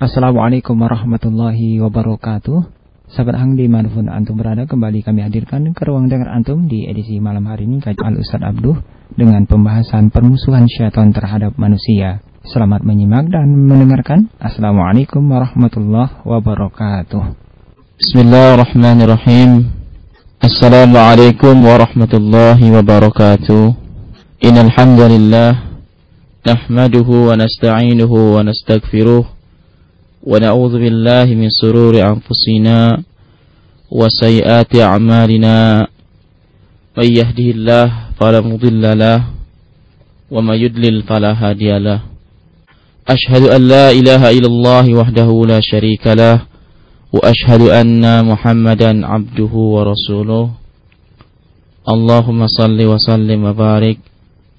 Assalamualaikum warahmatullahi wabarakatuh. Sahabat Hang di mana pun antum berada kembali kami hadirkan ke ruang dengar antum di edisi malam hari ini kajian Al Ustaz Abduh dengan pembahasan permusuhan syaitan terhadap manusia. Selamat menyimak dan mendengarkan. Assalamualaikum warahmatullahi wabarakatuh. Bismillahirrahmanirrahim. Assalamualaikum warahmatullahi wabarakatuh. Innal hamdalillah nahmaduhu wa nasta'inuhu wa nastaghfiruh ونعوذ بالله من سرور أنفسنا وسيئات أعمالنا. من يهده الله فلا مضل له وما يدلل فلا هادي له. أشهد أن لا إله إلا الله وحده لا شريك له وأشهد أن محمدا عبده ورسوله. اللهم صل وسلم وبارك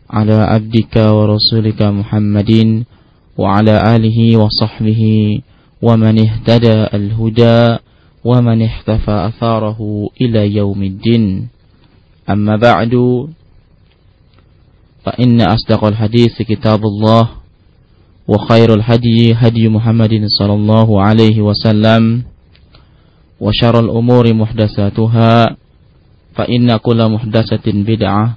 على عبدك ورسولك محمد وعلى آله وصحبه ومن اهتدى الهدى ومن احتفى أثاره إلى يوم الدين. أما بعد فإن أصدق الحديث كتاب الله وخير الهدي هدي محمد صلى الله عليه وسلم وشر الأمور محدثاتها فإن كل محدثة بدعة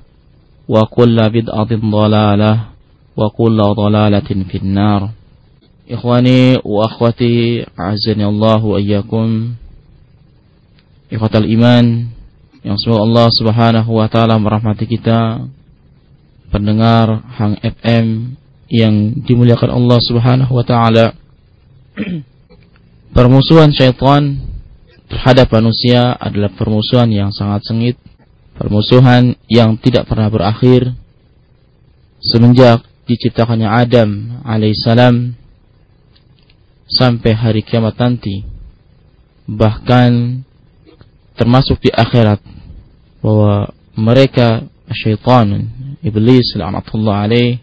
وكل بدعة ضلالة وكل ضلالة في النار. Ikhwani wa akhwati azani Allah wa iyyakum. Ikhwatal iman yang semoga Allah Subhanahu wa taala merahmati kita pendengar Hang FM yang dimuliakan Allah Subhanahu wa taala. permusuhan syaitan terhadap manusia adalah permusuhan yang sangat sengit, permusuhan yang tidak pernah berakhir semenjak diciptakannya Adam alaihissalam sampai hari kiamat nanti bahkan termasuk di akhirat bahwa mereka syaitan iblis laknatullah alaih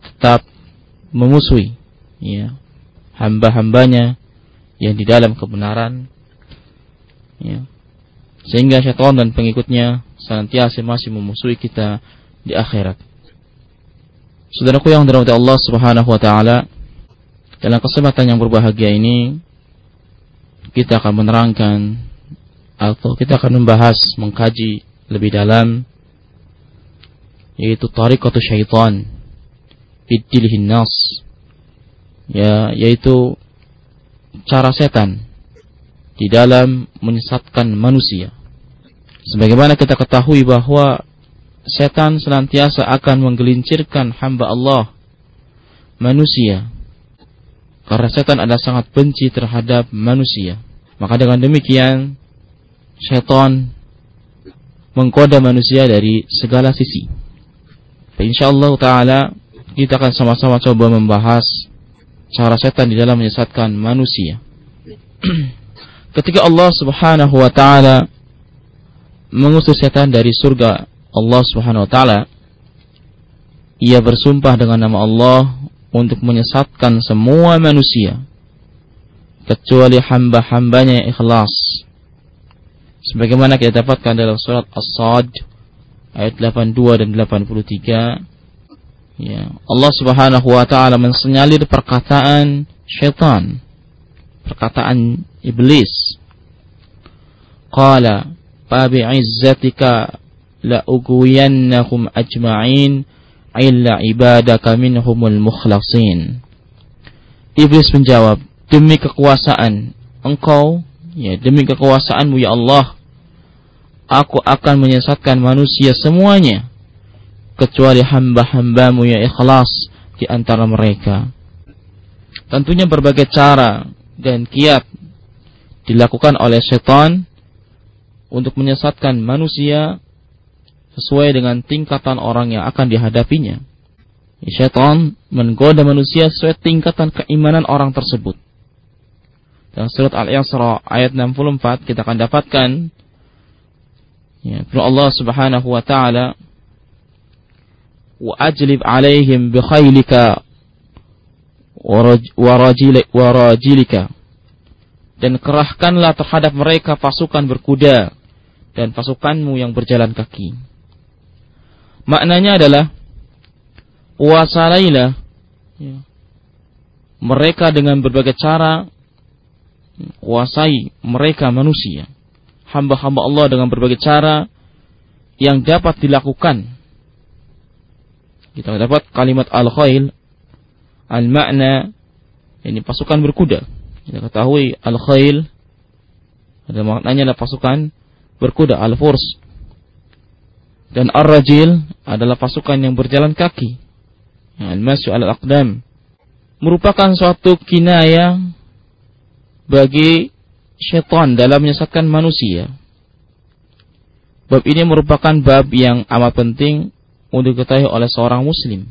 tetap memusuhi ya hamba-hambanya yang di dalam kebenaran ya sehingga syaitan dan pengikutnya senantiasa masih memusuhi kita di akhirat. Saudaraku yang dirahmati Allah Subhanahu wa taala, dalam kesempatan yang berbahagia ini kita akan menerangkan atau kita akan membahas, mengkaji lebih dalam yaitu tariqatu syaitan bidilhin nas ya yaitu cara setan di dalam menyesatkan manusia. Sebagaimana kita ketahui bahwa setan senantiasa akan menggelincirkan hamba Allah manusia. Karena setan adalah sangat benci terhadap manusia. Maka dengan demikian setan mengkoda manusia dari segala sisi. Insyaallah taala kita akan sama-sama coba membahas cara setan di dalam menyesatkan manusia. ketika Allah Subhanahu wa taala mengusir setan dari surga Allah Subhanahu wa taala ia bersumpah dengan nama Allah untuk menyesatkan semua manusia kecuali hamba-hambanya yang ikhlas. Sebagaimana kita dapatkan dalam surat As-Sad ayat 82 dan 83 ya Allah Subhanahu wa taala mensenyalir perkataan syaitan perkataan iblis. Qala fabi'izzatika la ugwiyannahum ajma'in illa ibadaka minhumul mukhlasin. Iblis menjawab, demi kekuasaan engkau, ya demi kekuasaanmu ya Allah, aku akan menyesatkan manusia semuanya kecuali hamba-hambamu yang ikhlas di antara mereka. Tentunya berbagai cara dan kiat dilakukan oleh setan untuk menyesatkan manusia sesuai dengan tingkatan orang yang akan dihadapinya. Setan menggoda manusia sesuai tingkatan keimanan orang tersebut. Dalam surat Al-Isra ayat 64 kita akan dapatkan ya, Allah Subhanahu wa taala wa ajlib alaihim bi khaylika warajilika dan kerahkanlah terhadap mereka pasukan berkuda dan pasukanmu yang berjalan kaki. Maknanya adalah puasailah ya, mereka dengan berbagai cara kuasai mereka manusia. Hamba-hamba Allah dengan berbagai cara yang dapat dilakukan. Kita dapat kalimat al-khail al-makna ini pasukan berkuda. Kita ketahui al-khail ada maknanya adalah pasukan berkuda al-furs dan ar-rajil adalah pasukan yang berjalan kaki al-masyu al-aqdam merupakan suatu kinaya bagi syaitan dalam menyesatkan manusia. Bab ini merupakan bab yang amat penting untuk diketahui oleh seorang muslim.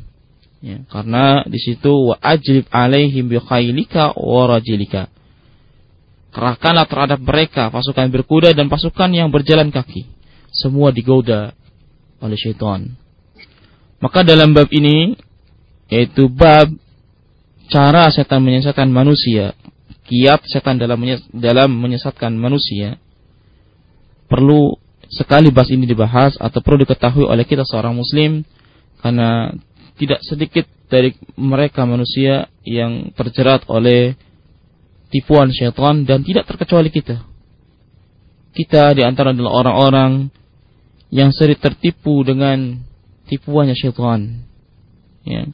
Ya, karena di situ wa ajlib alaihim bi khailika wa rajilika. Kerahkanlah terhadap mereka pasukan berkuda dan pasukan yang berjalan kaki. Semua digoda oleh syaitan. Maka dalam bab ini yaitu bab cara setan menyesatkan manusia, kiat setan dalam dalam menyesatkan manusia, perlu sekali bahas ini dibahas atau perlu diketahui oleh kita seorang muslim karena tidak sedikit dari mereka manusia yang terjerat oleh tipuan syaitan dan tidak terkecuali kita. Kita di antara adalah orang-orang yang sering tertipu dengan tipuannya syaitan. Ya.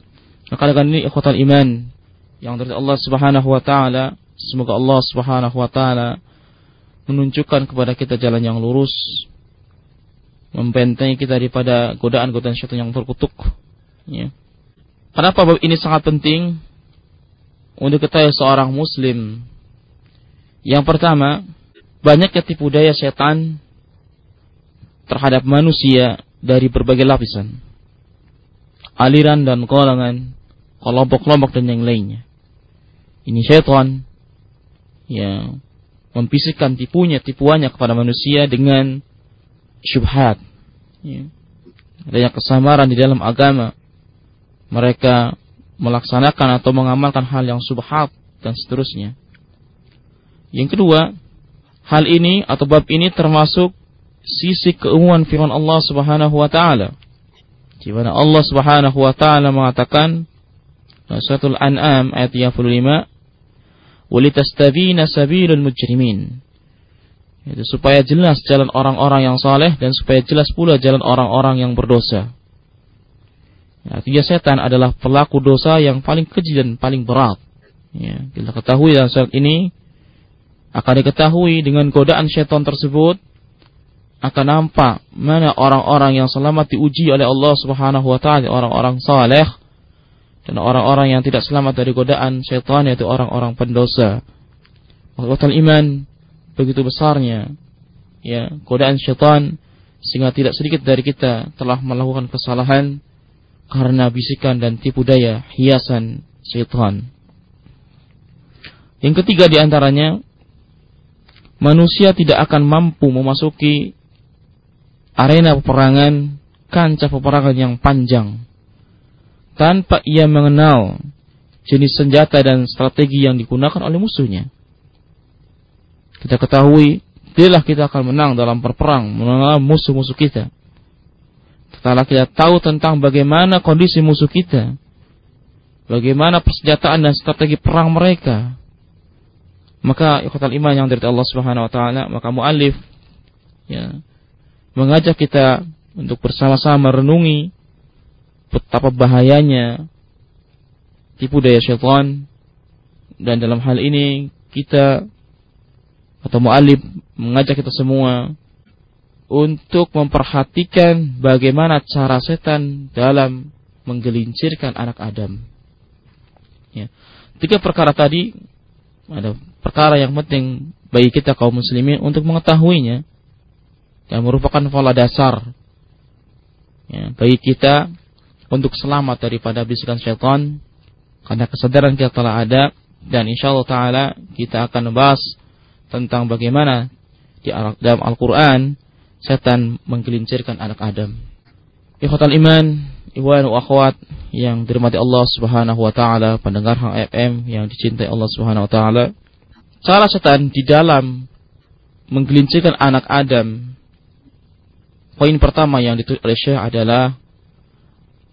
Maka dengan ini ikhwatal iman yang dari Allah Subhanahu wa taala. Semoga Allah Subhanahu wa taala menunjukkan kepada kita jalan yang lurus, membentengi kita daripada godaan-godaan syaitan yang terkutuk. Ya. Kenapa bab ini sangat penting untuk kita seorang muslim? Yang pertama, banyak tipu daya setan terhadap manusia dari berbagai lapisan, aliran dan golongan, kelompok-kelompok dan yang lainnya. Ini syaitan yang membisikkan tipunya tipuannya kepada manusia dengan syubhat. Ya. adanya kesamaran di dalam agama. Mereka melaksanakan atau mengamalkan hal yang subhat dan seterusnya. Yang kedua hal ini atau bab ini termasuk sisi keumuman firman Allah Subhanahu wa taala di mana Allah Subhanahu wa taala mengatakan Suratul An'am ayat 35 walitastabina sabilul mujrimin. Itu supaya jelas jalan orang-orang yang saleh dan supaya jelas pula jalan orang-orang yang berdosa. Ya, artinya setan adalah pelaku dosa yang paling keji dan paling berat. Ya, kita ketahui dalam saat ini akan diketahui dengan godaan setan tersebut akan nampak mana orang-orang yang selamat diuji oleh Allah Subhanahu wa taala, orang-orang saleh dan orang-orang yang tidak selamat dari godaan syaitan yaitu orang-orang pendosa. Waktu iman begitu besarnya ya godaan syaitan sehingga tidak sedikit dari kita telah melakukan kesalahan karena bisikan dan tipu daya hiasan syaitan. Yang ketiga di antaranya manusia tidak akan mampu memasuki arena peperangan kancah peperangan yang panjang tanpa ia mengenal jenis senjata dan strategi yang digunakan oleh musuhnya. Kita ketahui, tidaklah kita akan menang dalam perperang mengenal musuh-musuh kita. Setelah kita tahu tentang bagaimana kondisi musuh kita, bagaimana persenjataan dan strategi perang mereka, maka ikhwatal iman yang dari Allah Subhanahu wa taala, maka muallif ya mengajak kita untuk bersama-sama merenungi betapa bahayanya tipu daya syaitan dan dalam hal ini kita atau mu'alib mengajak kita semua untuk memperhatikan bagaimana cara setan dalam menggelincirkan anak Adam. Ya. Tiga perkara tadi ada perkara yang penting bagi kita kaum muslimin untuk mengetahuinya yang merupakan pola dasar ya, bagi kita untuk selamat daripada bisikan syaitan karena kesadaran kita telah ada dan insya Allah taala kita akan membahas tentang bagaimana di dalam Al-Qur'an setan menggelincirkan anak Adam. Ikhwatal iman, ikhwan wa akhwat yang dirahmati Allah Subhanahu wa taala, pendengar Hang FM yang dicintai Allah Subhanahu wa taala. Cara setan di dalam menggelincirkan anak Adam Poin pertama yang ditulis oleh Syekh adalah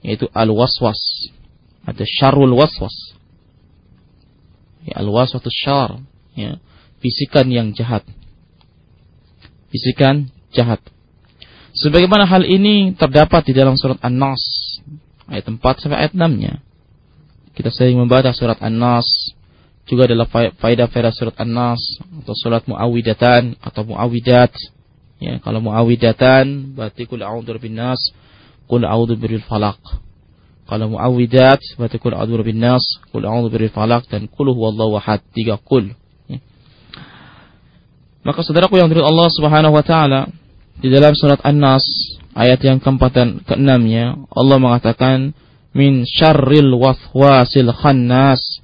yaitu al-waswas. Ada syarul waswas. Ya, Al-waswatus syar, ya, bisikan yang jahat. Bisikan jahat. Sebagaimana hal ini terdapat di dalam surat An-Nas ayat 4 sampai ayat 6-nya. Kita sering membaca surat An-Nas juga adalah faedah-faedah surat An-Nas atau surat Muawwidatan atau Muawwidat. Ya, kalau Muawwidatan berarti kul a'udzu birabbin nas, kul a'udzu birabbil falaq. Kalau Muawwidat berarti kul a'udzu birabbin nas, kul a'udzu birabbil falaq dan kul huwallahu ahad. Tiga kul. Ya. Maka saudaraku yang dari Allah Subhanahu wa taala di dalam surat An-Nas ayat yang keempat dan keenamnya Allah mengatakan min syarril waswasil khannas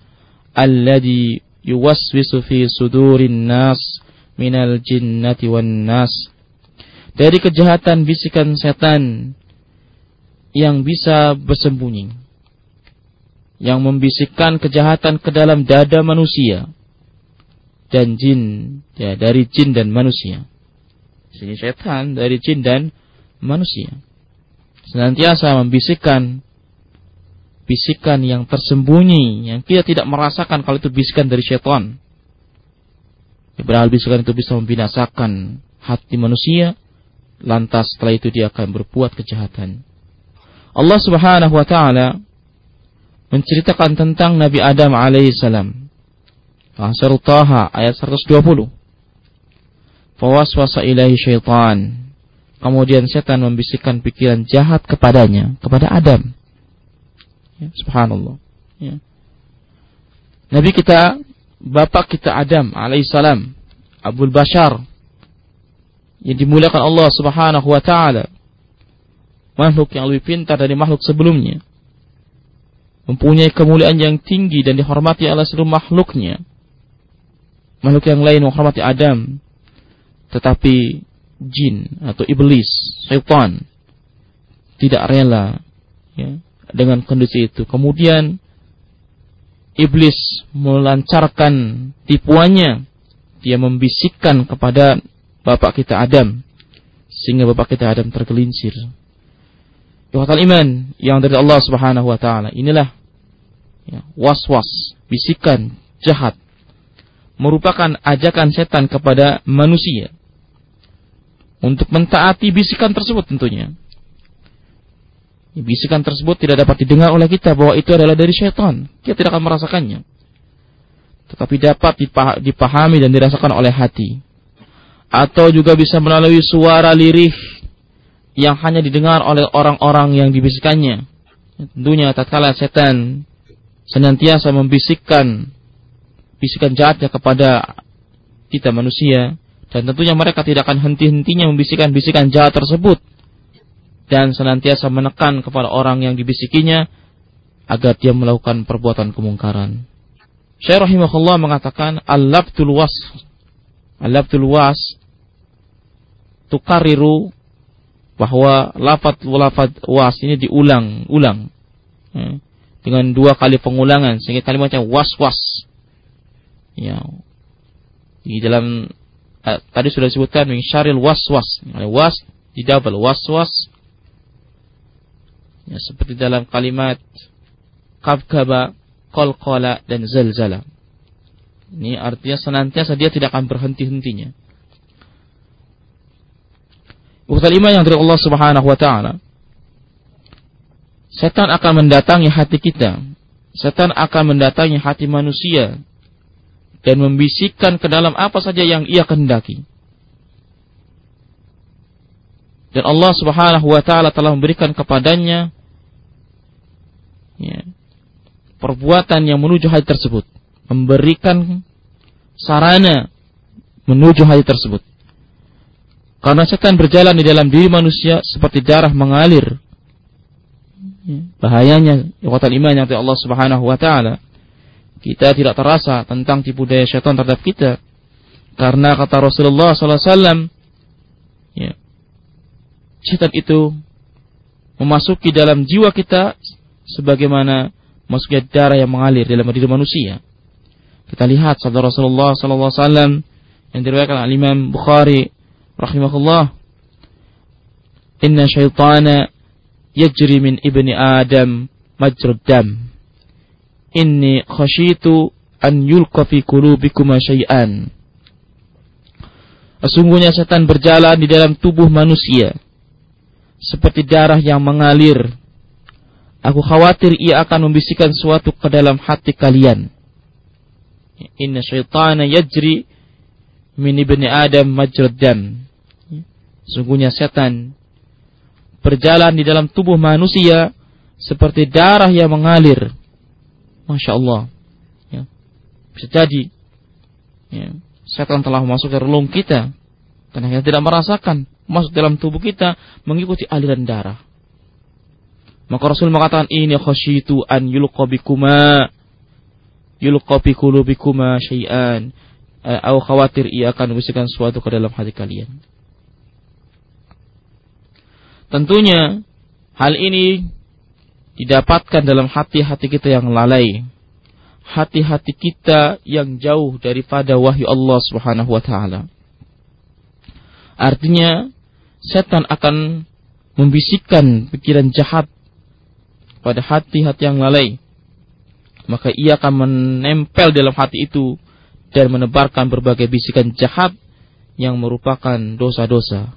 alladhi yuwaswisu fi sudurin nas minal jinnati wan nas dari kejahatan bisikan setan yang bisa bersembunyi yang membisikkan kejahatan ke dalam dada manusia dan jin ya dari jin dan manusia sini setan dari jin dan manusia. Senantiasa membisikkan bisikan yang tersembunyi yang kita tidak merasakan kalau itu bisikan dari setan. Padahal bisikan itu bisa membinasakan hati manusia, lantas setelah itu dia akan berbuat kejahatan. Allah Subhanahu wa taala menceritakan tentang Nabi Adam alaihissalam. Surah Taha ayat 120. Fawaswasa ilahi syaitan. Kemudian setan membisikkan pikiran jahat kepadanya, kepada Adam. Ya, subhanallah. Ya. Nabi kita, bapak kita Adam alaihissalam, Abdul Bashar, yang dimuliakan Allah subhanahu wa ta'ala. Makhluk yang lebih pintar dari makhluk sebelumnya. Mempunyai kemuliaan yang tinggi dan dihormati oleh seluruh makhluknya. Makhluk yang lain menghormati Adam tetapi jin atau iblis, syaitan tidak rela ya, dengan kondisi itu. Kemudian iblis melancarkan tipuannya. Dia membisikkan kepada bapak kita Adam sehingga bapak kita Adam tergelincir. Ikhwatal iman yang dari Allah Subhanahu wa taala. Inilah ya, was-was, bisikan jahat merupakan ajakan setan kepada manusia untuk mentaati bisikan tersebut tentunya. Bisikan tersebut tidak dapat didengar oleh kita bahwa itu adalah dari syaitan. Kita tidak akan merasakannya. Tetapi dapat dipahami dan dirasakan oleh hati. Atau juga bisa melalui suara lirih yang hanya didengar oleh orang-orang yang dibisikannya. Tentunya tatkala setan senantiasa membisikkan bisikan jahatnya kepada kita manusia, dan tentunya mereka tidak akan henti-hentinya membisikkan bisikan jahat tersebut. Dan senantiasa menekan kepada orang yang dibisikinya agar dia melakukan perbuatan kemungkaran. Syekh rahimahullah mengatakan al-labtul was. Al-labtul was tukariru bahwa lafat lafat was ini diulang-ulang ya, dengan dua kali pengulangan sehingga kalimatnya was-was. Ya. Di dalam uh, tadi sudah disebutkan min syaril waswas. Was di double waswas. Ya, seperti dalam kalimat kabkaba, qalqala dan zalzala. Ini artinya senantiasa dia tidak akan berhenti-hentinya. Ukhtal iman yang dari Allah Subhanahu wa taala. Setan akan mendatangi hati kita. Setan akan mendatangi hati manusia dan membisikkan ke dalam apa saja yang ia kehendaki. Dan Allah Subhanahu wa taala telah memberikan kepadanya ya, perbuatan yang menuju hati tersebut, memberikan sarana menuju hati tersebut. Karena setan berjalan di dalam diri manusia seperti darah mengalir. Ya, bahayanya kekuatan iman yang Allah Subhanahu wa taala kita tidak terasa tentang tipu daya syaitan terhadap kita. Karena kata Rasulullah SAW, ya, syaitan itu memasuki dalam jiwa kita sebagaimana masuknya darah yang mengalir dalam diri manusia. Kita lihat sabda Rasulullah SAW yang diriwayatkan Imam Bukhari rahimahullah, Inna syaitana yajri min ibni Adam majrud dam inni khashitu an yulqa fi qulubikum syai'an. Sesungguhnya setan berjalan di dalam tubuh manusia seperti darah yang mengalir. Aku khawatir ia akan membisikkan suatu ke dalam hati kalian. Inna syaitana yajri min ibni Adam majrad dam. Sesungguhnya setan berjalan di dalam tubuh manusia seperti darah yang mengalir. Masya Allah. Ya. Bisa jadi. Ya setan telah masuk ke relung kita karena kita tidak merasakan masuk dalam tubuh kita mengikuti aliran darah. Maka Rasul mengatakan ini khasyitu an yulqa bikuma yulqa syai'an. Eh, khawatir ia akan membisikkan sesuatu ke dalam hati kalian. Tentunya hal ini didapatkan dalam hati-hati kita yang lalai hati-hati kita yang jauh daripada wahyu Allah Subhanahu wa taala. Artinya setan akan membisikkan pikiran jahat pada hati-hati yang lalai. Maka ia akan menempel dalam hati itu dan menebarkan berbagai bisikan jahat yang merupakan dosa-dosa.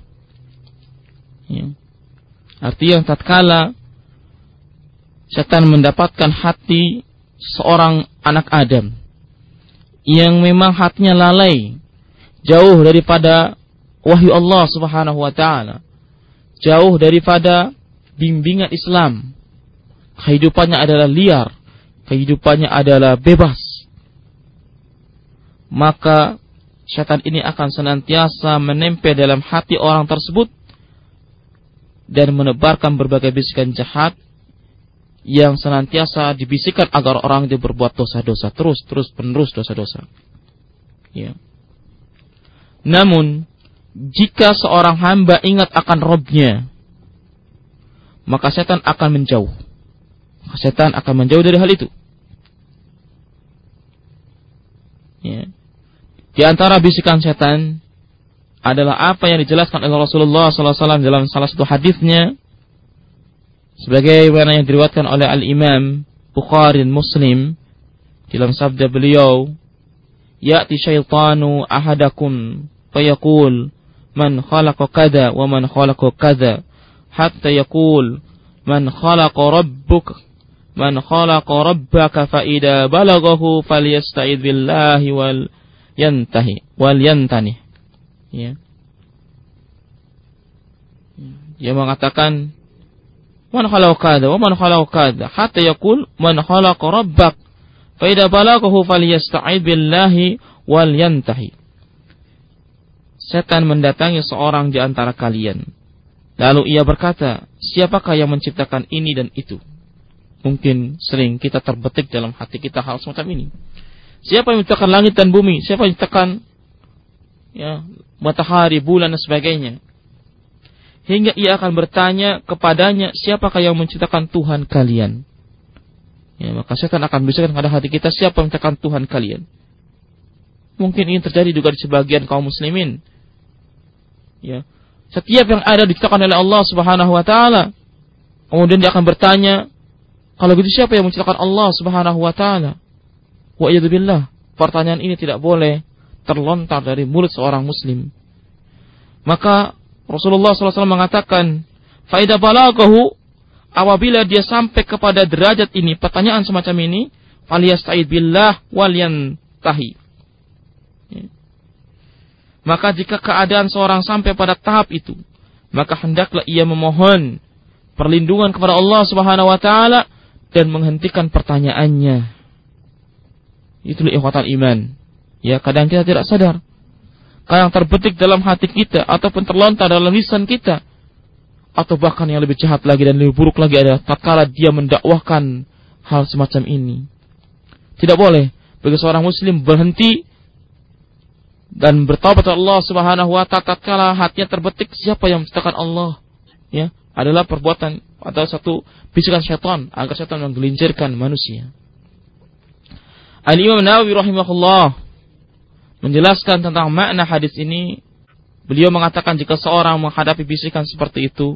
Ya. Artinya tatkala setan mendapatkan hati seorang anak Adam yang memang hatinya lalai jauh daripada wahyu Allah Subhanahu wa taala jauh daripada bimbingan Islam kehidupannya adalah liar kehidupannya adalah bebas maka syaitan ini akan senantiasa menempel dalam hati orang tersebut dan menebarkan berbagai bisikan jahat yang senantiasa dibisikkan agar orang itu berbuat dosa-dosa terus terus penerus dosa-dosa. Ya. Namun jika seorang hamba ingat akan Robnya, maka setan akan menjauh. Setan akan menjauh dari hal itu. Ya. Di antara bisikan setan adalah apa yang dijelaskan oleh Rasulullah SAW dalam salah satu hadisnya sebagai mana yang diriwatkan oleh Al-Imam Bukhari dan Muslim. Dalam sabda beliau ya'ti syaitanu ahadakum fayaqul man khalaqa kada wa man khalaqa kada hatta yaqul man khalaqa rabbuk man khalaqa rabbaka fa idza balaghahu falyasta'id billahi wal yantahi wal yantani ya dia mengatakan Man khalaq kada wa man khalaq kada hatta yaqul man khalaq rabbak fa idza balaghahu falyasta'id billahi wal yantahi. Setan mendatangi seorang di antara kalian. Lalu ia berkata, siapakah yang menciptakan ini dan itu? Mungkin sering kita terbetik dalam hati kita hal semacam ini. Siapa yang menciptakan langit dan bumi? Siapa yang menciptakan ya, matahari, bulan dan sebagainya? hingga ia akan bertanya kepadanya siapakah yang menciptakan Tuhan kalian? Ya maka setan akan bisikan pada hati kita siapa yang menciptakan Tuhan kalian? Mungkin ini terjadi juga di sebagian kaum muslimin. Ya setiap yang ada diciptakan oleh Allah Subhanahu wa taala. Kemudian dia akan bertanya kalau gitu siapa yang menciptakan Allah Subhanahu wa taala wa billah pertanyaan ini tidak boleh terlontar dari mulut seorang muslim maka Rasulullah SAW mengatakan, Faidah balagahu, apabila dia sampai kepada derajat ini, pertanyaan semacam ini, faliyasta'id billah walian tahi. Ya. Maka jika keadaan seorang sampai pada tahap itu, maka hendaklah ia memohon perlindungan kepada Allah Subhanahu wa taala dan menghentikan pertanyaannya. Itulah ikhwatan iman. Ya, kadang kita tidak sadar yang terbetik dalam hati kita ataupun terlontar dalam lisan kita atau bahkan yang lebih jahat lagi dan lebih buruk lagi adalah tatkala dia mendakwahkan hal semacam ini. Tidak boleh bagi seorang muslim berhenti dan bertobat Allah Subhanahu wa taala tatkala hatinya terbetik siapa yang menciptakan Allah ya adalah perbuatan atau satu bisikan syaitan agar syaitan menggelincirkan manusia. Al-Imam Nawawi rahimahullah menjelaskan tentang makna hadis ini, beliau mengatakan jika seorang menghadapi bisikan seperti itu,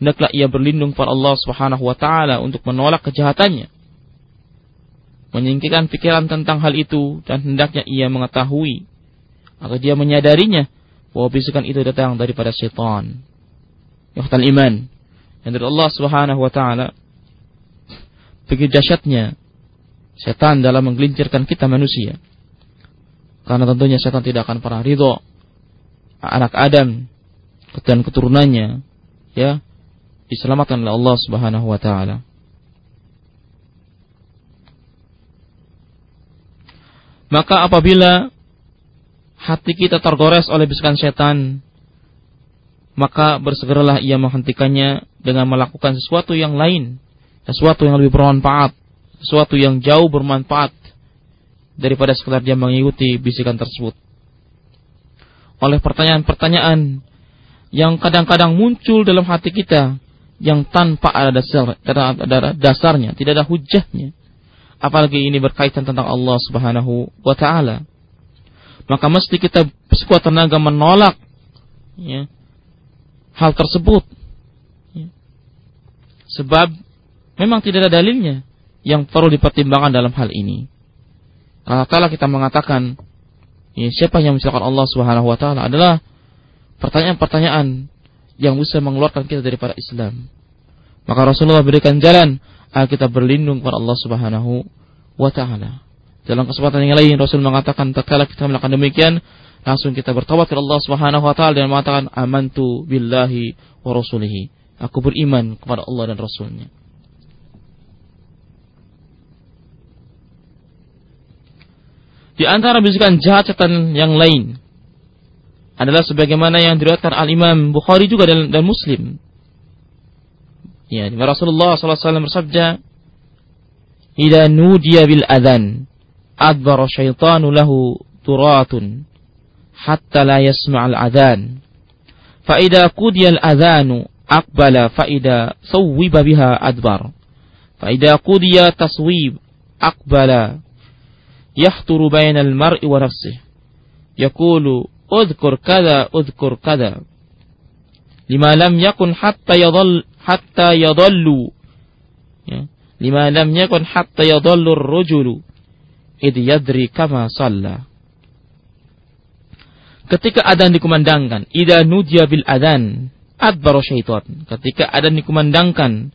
hendaklah ia berlindung kepada Allah Subhanahu wa taala untuk menolak kejahatannya. menyingkirkan pikiran tentang hal itu dan hendaknya ia mengetahui agar dia menyadarinya bahwa bisikan itu datang daripada syaitan. Yahtal iman. Yang dari Allah Subhanahu wa taala begitu dahsyatnya setan dalam menggelincirkan kita manusia. Karena tentunya setan tidak akan pernah ridho anak Adam dan keturunannya ya diselamatkan oleh Allah Subhanahu wa taala. Maka apabila hati kita tergores oleh bisikan setan, maka bersegeralah ia menghentikannya dengan melakukan sesuatu yang lain, sesuatu yang lebih bermanfaat, sesuatu yang jauh bermanfaat daripada sekedar dia mengikuti bisikan tersebut. Oleh pertanyaan-pertanyaan yang kadang-kadang muncul dalam hati kita yang tanpa ada dasar, ada dasarnya, tidak ada hujahnya. Apalagi ini berkaitan tentang Allah Subhanahu wa taala. Maka mesti kita sekuat tenaga menolak ya, hal tersebut. Ya. Sebab memang tidak ada dalilnya yang perlu dipertimbangkan dalam hal ini. Kala kita mengatakan ya, siapa yang menciptakan Allah Subhanahu wa taala adalah pertanyaan-pertanyaan yang bisa mengeluarkan kita daripada Islam. Maka Rasulullah berikan jalan agar kita berlindung kepada Allah Subhanahu wa taala. Dalam kesempatan yang lain Rasul mengatakan tatkala kita melakukan demikian langsung kita bertobat kepada Allah Subhanahu wa taala dan mengatakan amantu billahi wa rasulihi. Aku beriman kepada Allah dan Rasulnya. Di antara bisikan jahat setan yang lain adalah sebagaimana yang diriwayatkan Al Imam Bukhari juga dan, dan Muslim. Ya, Rasulullah SAW bersabda, "Ida nudiya bil adhan, adbara syaitanu lahu turatun, hatta la yasma' al adhan. Fa ida qudiya al adhanu aqbala fa ida sawwiba biha adbar. Fa ida qudiya taswib aqbala yahturu bainal mar'i wa nafsih. Yaqulu udhkur kada udhkur kada. Lima lam yakun hatta yadhal hatta yadhallu. Ya. Lima lam yakun hatta yadhallu ar-rajulu id yadri kama. Ketika adan dikumandangkan, idza nudiya bil adan adbara syaitan. Ketika adan dikumandangkan,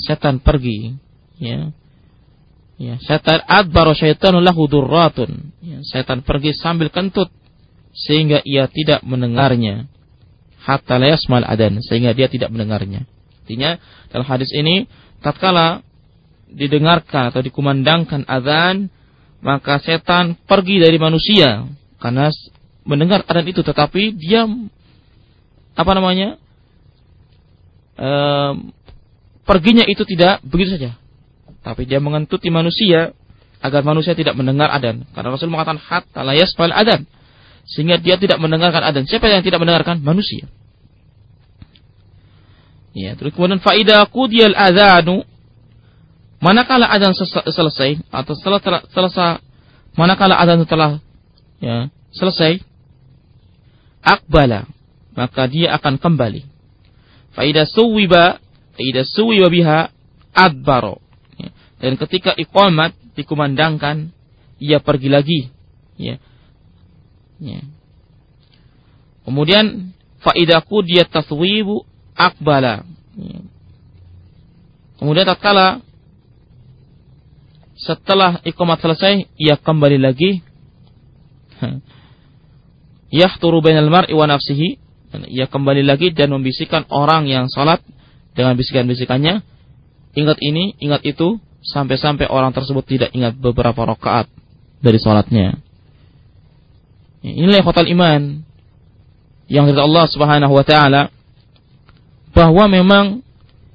setan pergi, ya. Ya, setan adbaro syaitanu lahu durratun. Ya, setan pergi sambil kentut sehingga ia tidak mendengarnya. Hatta la yasmal adan sehingga dia tidak mendengarnya. Artinya dalam hadis ini tatkala didengarkan atau dikumandangkan azan maka setan pergi dari manusia karena mendengar adzan itu tetapi dia apa namanya? E, perginya itu tidak begitu saja tapi dia mengentuti manusia agar manusia tidak mendengar adan. Karena Rasul mengatakan hatta la yasfal adan. Sehingga dia tidak mendengarkan adan. Siapa yang tidak mendengarkan? Manusia. Ya, terus kemudian faidah qudiyal adzanu manakala adzan selesai atau setelah selesai manakala adzan telah ya, selesai akbala maka dia akan kembali. Faidah suwiba faidah suwiba biha adbaro dan ketika iqamat dikumandangkan, ia pergi lagi. Ya. Ya. Kemudian faidaku dia taswibu akbala. Ya. Kemudian tatkala setelah iqamat selesai, ia kembali lagi. Yahturu bainal mar'i wa nafsihi. Ia kembali lagi dan membisikkan orang yang salat dengan bisikan-bisikannya. Ingat ini, ingat itu, sampai-sampai orang tersebut tidak ingat beberapa rakaat dari sholatnya. Inilah khotal iman yang dari Allah Subhanahu wa taala bahwa memang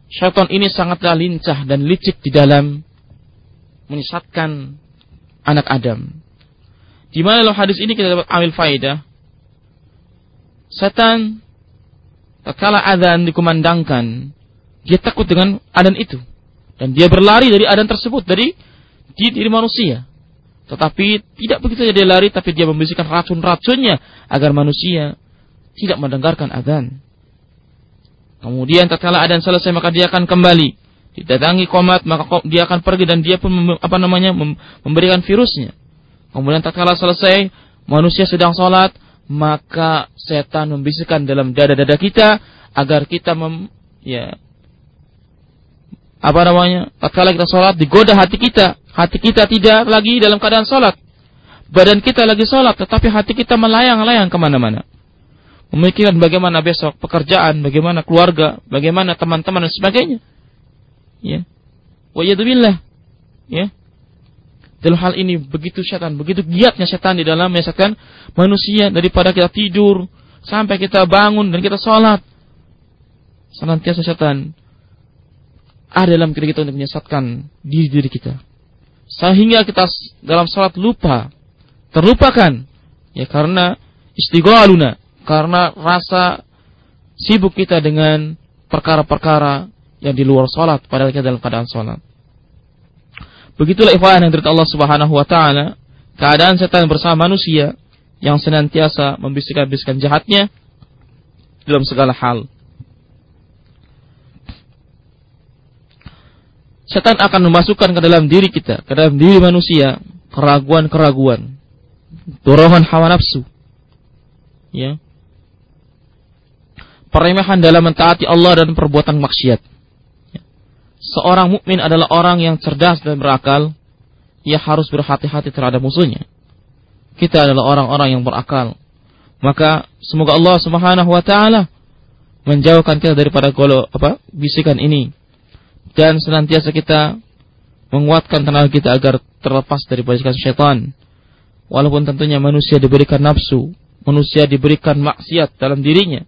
syaitan ini sangatlah lincah dan licik di dalam menyesatkan anak Adam. Di mana dalam hadis ini kita dapat ambil faidah setan tatkala adzan dikumandangkan dia takut dengan adzan itu dan dia berlari dari adan tersebut, dari diri manusia. Tetapi tidak begitu saja dia lari, tapi dia membisikkan racun-racunnya agar manusia tidak mendengarkan adan. Kemudian tatkala adan selesai maka dia akan kembali. didatangi komat maka dia akan pergi dan dia pun apa namanya memberikan virusnya. Kemudian tatkala selesai manusia sedang sholat maka setan membisikkan dalam dada-dada kita agar kita mem, ya apa namanya tatkala kita sholat digoda hati kita hati kita tidak lagi dalam keadaan sholat badan kita lagi sholat tetapi hati kita melayang-layang ke mana-mana memikirkan bagaimana besok pekerjaan, bagaimana keluarga, bagaimana teman-teman dan sebagainya. Ya. Wa billah. Ya. Dalam hal ini begitu setan, begitu giatnya setan di dalam menyesatkan manusia daripada kita tidur sampai kita bangun dan kita sholat. Senantiasa setan ada dalam diri kita untuk menyesatkan diri diri kita. Sehingga kita dalam sholat lupa, terlupakan. Ya karena istighaluna, karena rasa sibuk kita dengan perkara-perkara yang di luar sholat padahal kita dalam keadaan sholat. Begitulah ikhwan yang Allah Subhanahu wa taala, keadaan setan bersama manusia yang senantiasa membisikkan-bisikkan jahatnya dalam segala hal. Setan akan memasukkan ke dalam diri kita, ke dalam diri manusia, keraguan-keraguan, dorongan hawa nafsu. Ya, peremehan dalam mentaati Allah dan perbuatan maksiat. Seorang mukmin adalah orang yang cerdas dan berakal. Ia harus berhati-hati terhadap musuhnya. Kita adalah orang-orang yang berakal. Maka semoga Allah Subhanahu wa taala menjauhkan kita daripada golo apa bisikan ini dan senantiasa kita menguatkan tenaga kita agar terlepas dari bisikan syaitan. Walaupun tentunya manusia diberikan nafsu, manusia diberikan maksiat dalam dirinya,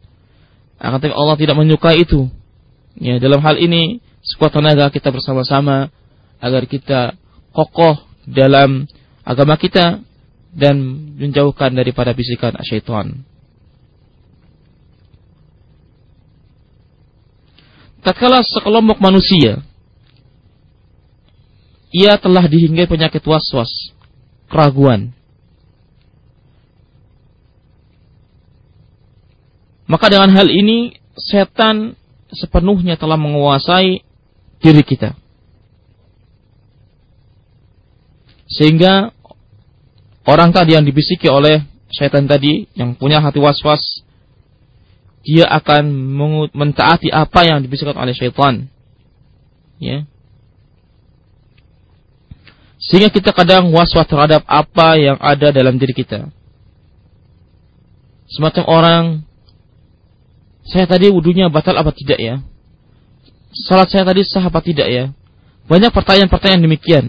akan tetapi Allah tidak menyukai itu. Ya, dalam hal ini sekuat tenaga kita bersama-sama agar kita kokoh dalam agama kita dan menjauhkan daripada bisikan syaitan. Tatkala sekelompok manusia ia telah dihinggai penyakit was-was, keraguan, Maka dengan hal ini setan sepenuhnya telah menguasai diri kita. Sehingga orang tadi yang dibisiki oleh setan tadi yang punya hati was-was dia akan mentaati apa yang dibisikkan oleh syaitan. Ya. Sehingga kita kadang was-was terhadap apa yang ada dalam diri kita. Semacam orang saya tadi wudhunya batal apa tidak ya? Salat saya tadi sah apa tidak ya? Banyak pertanyaan-pertanyaan demikian.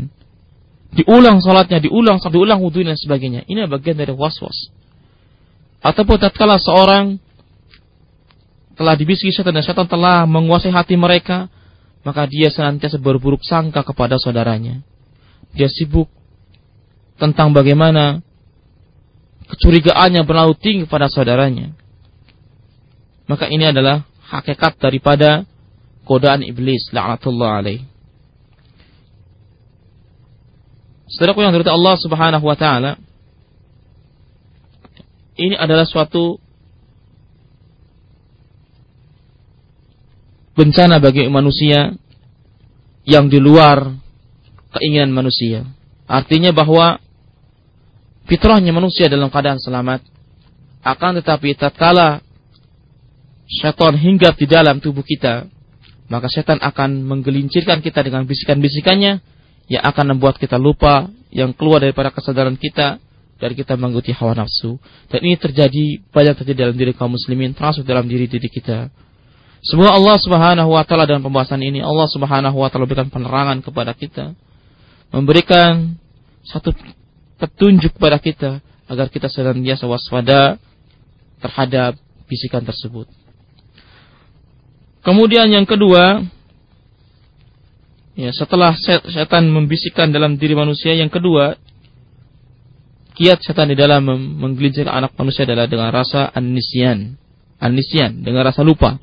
Diulang salatnya, diulang, diulang wudhu dan sebagainya. Ini bagian dari was-was. Ataupun tatkala seorang telah dibisiki setan dan setan telah menguasai hati mereka, maka dia senantiasa berburuk sangka kepada saudaranya. Dia sibuk tentang bagaimana kecurigaannya berlalu tinggi pada saudaranya maka ini adalah hakikat daripada godaan iblis la'natullah alaih. Saudaraku yang dirahmati Allah Subhanahu wa taala, ini adalah suatu bencana bagi manusia yang di luar keinginan manusia. Artinya bahwa fitrahnya manusia dalam keadaan selamat akan tetapi tatkala syaitan hinggap di dalam tubuh kita, maka setan akan menggelincirkan kita dengan bisikan-bisikannya yang akan membuat kita lupa yang keluar daripada kesadaran kita dari kita mengikuti hawa nafsu. Dan ini terjadi banyak terjadi dalam diri kaum muslimin, termasuk dalam diri diri kita. Semoga Allah Subhanahu wa taala dalam pembahasan ini Allah Subhanahu wa taala berikan penerangan kepada kita, memberikan satu petunjuk kepada kita agar kita senantiasa waspada terhadap bisikan tersebut. Kemudian yang kedua, ya setelah setan membisikkan dalam diri manusia, yang kedua, kiat setan di dalam menggelincir anak manusia adalah dengan rasa anisian, anisian dengan rasa lupa,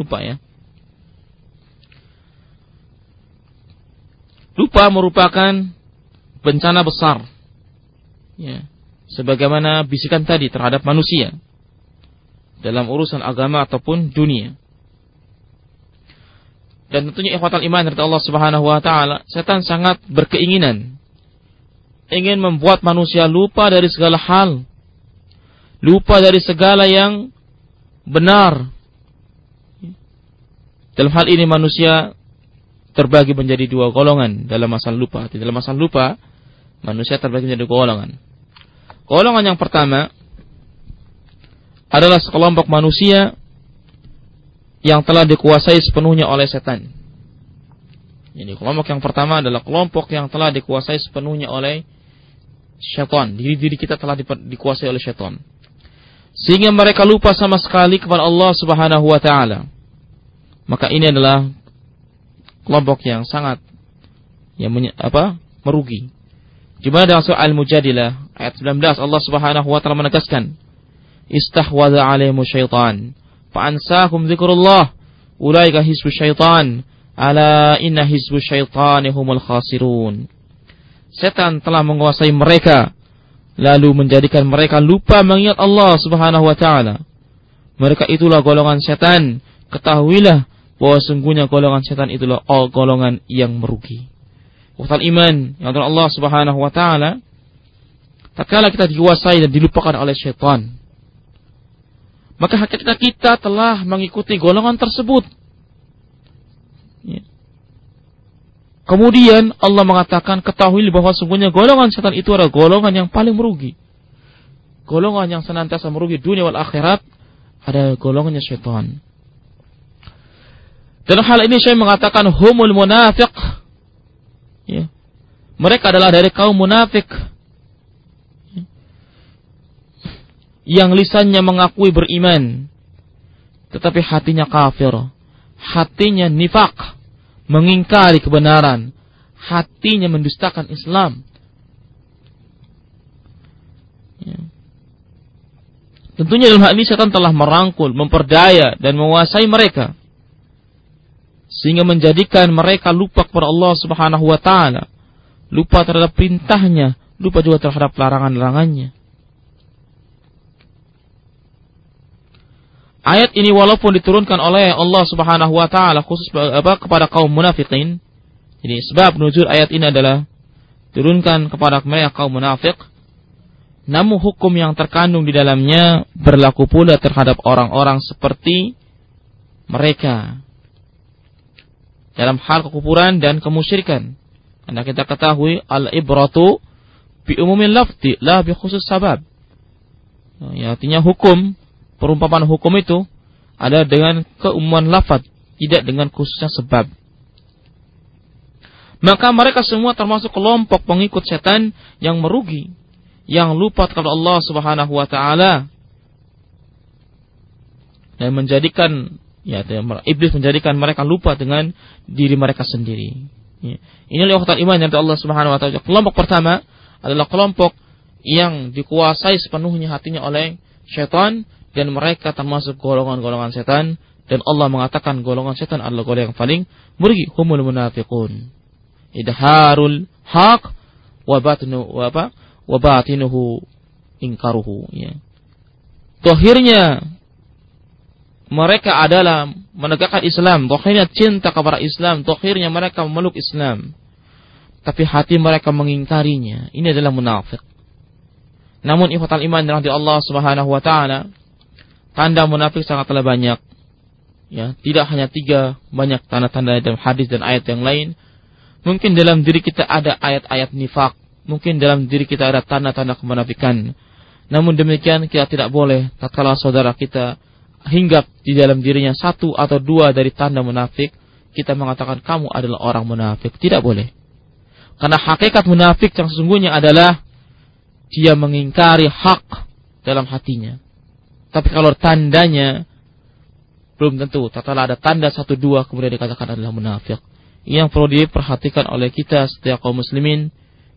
lupa ya. Lupa merupakan bencana besar, ya, sebagaimana bisikan tadi terhadap manusia dalam urusan agama ataupun dunia. dan tentunya ikhwatal iman dari Allah Subhanahu wa taala, setan sangat berkeinginan ingin membuat manusia lupa dari segala hal. Lupa dari segala yang benar. Dalam hal ini manusia terbagi menjadi dua golongan dalam masalah lupa. Di dalam masalah lupa, manusia terbagi menjadi dua golongan. Golongan yang pertama adalah sekelompok manusia yang telah dikuasai sepenuhnya oleh setan. Jadi kelompok yang pertama adalah kelompok yang telah dikuasai sepenuhnya oleh syaitan. Diri diri kita telah dikuasai oleh syaitan. Sehingga mereka lupa sama sekali kepada Allah Subhanahu wa taala. Maka ini adalah kelompok yang sangat yang apa? merugi. Mana dalam surah Al-Mujadilah ayat 19 Allah Subhanahu wa taala menegaskan, "Istahwadha 'alaihimu syaitan." fa'ansahum zikrullah ulaika hizbu syaitan ala inna hizbu syaitani humul khasirun setan telah menguasai mereka lalu menjadikan mereka lupa mengingat Allah Subhanahu wa taala mereka itulah golongan setan ketahuilah bahwa sungguhnya golongan setan itulah all golongan yang merugi. Waktu iman yang Allah Subhanahu wa taala tatkala kita dikuasai dan dilupakan oleh setan maka hakikat kita telah mengikuti golongan tersebut. Ya. Kemudian Allah mengatakan ketahui bahwa sungguhnya golongan setan itu adalah golongan yang paling merugi. Golongan yang senantiasa merugi dunia wal akhirat ada golongannya setan. Dalam hal ini saya mengatakan humul munafiq. Ya. Mereka adalah dari kaum munafik yang lisannya mengakui beriman tetapi hatinya kafir, hatinya nifak, mengingkari kebenaran, hatinya mendustakan Islam. Ya. Tentunya dalam hal ini setan telah merangkul, memperdaya dan menguasai mereka sehingga menjadikan mereka lupa kepada Allah Subhanahu wa taala, lupa terhadap perintahnya, lupa juga terhadap larangan-larangannya. Ayat ini walaupun diturunkan oleh Allah Subhanahu wa taala khusus apa kepada kaum munafikin. Jadi sebab nuzul ayat ini adalah turunkan kepada mereka kaum munafik. Namun hukum yang terkandung di dalamnya berlaku pula terhadap orang-orang seperti mereka dalam hal kekufuran dan kemusyrikan. Karena kita ketahui al-ibratu bi umumin lafzi la bi khusus sabab. Ya, artinya hukum perumpamaan hukum itu ada dengan keumuman lafaz, tidak dengan khususnya sebab. Maka mereka semua termasuk kelompok pengikut setan yang merugi, yang lupa kepada Allah Subhanahu wa taala dan menjadikan ya iblis menjadikan mereka lupa dengan diri mereka sendiri. Ya. Inilah waktu iman yang Allah Subhanahu wa taala. Kelompok pertama adalah kelompok yang dikuasai sepenuhnya hatinya oleh syaitan dan mereka termasuk golongan-golongan setan dan Allah mengatakan golongan setan adalah golongan yang paling merugi humul munafiqun idharul haq wa batnu wa apa wa batinuhu ingkaruhu ya Tohirnya mereka adalah menegakkan Islam, tohirnya cinta kepada Islam, tohirnya mereka memeluk Islam. Tapi hati mereka mengingkarinya. Ini adalah munafik. Namun ikhwatal iman di Allah Subhanahu wa taala, tanda munafik sangatlah banyak. Ya, tidak hanya tiga, banyak tanda-tanda dalam hadis dan ayat yang lain. Mungkin dalam diri kita ada ayat-ayat nifak, mungkin dalam diri kita ada tanda-tanda kemunafikan. Namun demikian kita tidak boleh tatkala saudara kita hinggap di dalam dirinya satu atau dua dari tanda munafik, kita mengatakan kamu adalah orang munafik. Tidak boleh. Karena hakikat munafik yang sesungguhnya adalah dia mengingkari hak dalam hatinya. Tapi kalau tandanya belum tentu. Tatkala ada tanda satu dua kemudian dikatakan adalah munafik. Yang perlu diperhatikan oleh kita setiap kaum muslimin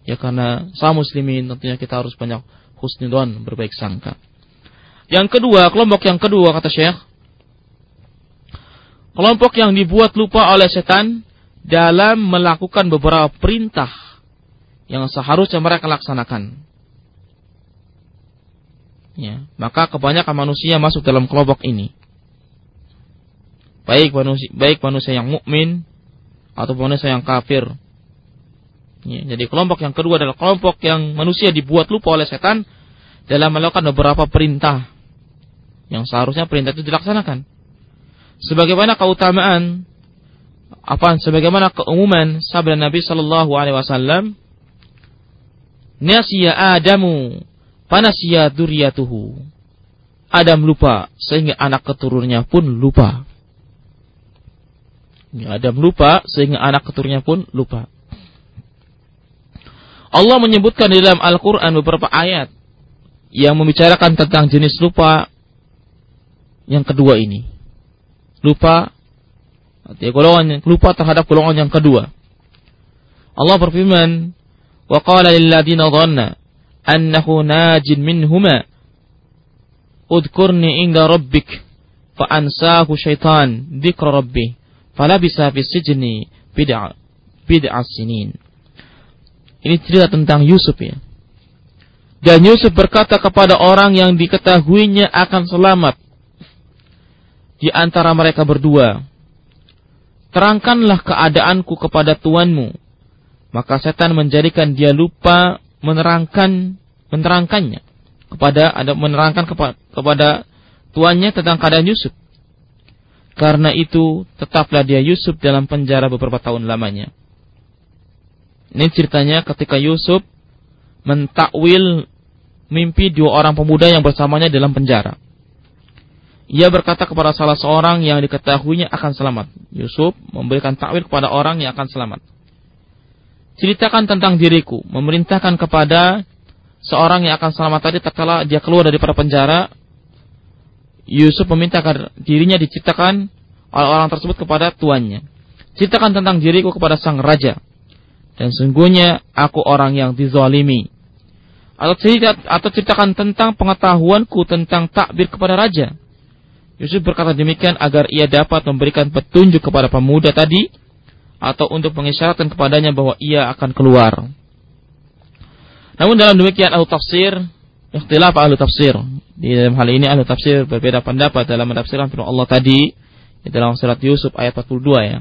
ya karena sama muslimin tentunya kita harus banyak husnudon berbaik sangka. Yang kedua, kelompok yang kedua kata Syekh kelompok yang dibuat lupa oleh setan dalam melakukan beberapa perintah yang seharusnya mereka laksanakan. Ya, maka kebanyakan manusia masuk dalam kelompok ini. Baik manusia, baik manusia yang mukmin atau manusia yang kafir. Ya, jadi kelompok yang kedua adalah kelompok yang manusia dibuat lupa oleh setan dalam melakukan beberapa perintah yang seharusnya perintah itu dilaksanakan. Sebagaimana keutamaan apa sebagaimana keumuman sabda Nabi Shallallahu alaihi wasallam Nasiya Adamu panasiya duriyatuhu Adam lupa sehingga anak keturunannya pun lupa. Ya, Adam lupa sehingga anak keturunannya pun lupa. Allah menyebutkan di dalam Al-Quran beberapa ayat yang membicarakan tentang jenis lupa yang kedua ini. Lupa artinya golongan lupa terhadap golongan yang kedua. Allah berfirman, "Wa qala lil ladzina dhanna annahu najin minhuma udkurni inda rabbik fa ansahu syaitan dzikra rabbih falabisa fi sijni bid'a bid'a sinin. Ini cerita tentang Yusuf ya. Dan Yusuf berkata kepada orang yang diketahuinya akan selamat di antara mereka berdua. Terangkanlah keadaanku kepada tuanmu. Maka setan menjadikan dia lupa menerangkan menerangkannya kepada ada menerangkan kepada, kepada tuannya tentang keadaan Yusuf. Karena itu tetaplah dia Yusuf dalam penjara beberapa tahun lamanya. Ini ceritanya ketika Yusuf mentakwil mimpi dua orang pemuda yang bersamanya dalam penjara. Ia berkata kepada salah seorang yang diketahuinya akan selamat. Yusuf memberikan takwil kepada orang yang akan selamat. Ceritakan tentang diriku, memerintahkan kepada seorang yang akan selamat tadi tatkala dia keluar dari para penjara Yusuf meminta agar dirinya diceritakan oleh orang tersebut kepada tuannya. Ceritakan tentang diriku kepada sang raja. Dan sungguhnya aku orang yang dizalimi. Atau, cerita, atau ceritakan tentang pengetahuanku tentang takbir kepada raja. Yusuf berkata demikian agar ia dapat memberikan petunjuk kepada pemuda tadi atau untuk mengisyaratkan kepadanya bahwa ia akan keluar. Namun dalam demikian ahli tafsir, ikhtilaf ahli tafsir. Di dalam hal ini ahli tafsir berbeda pendapat dalam menafsirkan firman Allah tadi di dalam surat Yusuf ayat 42 ya.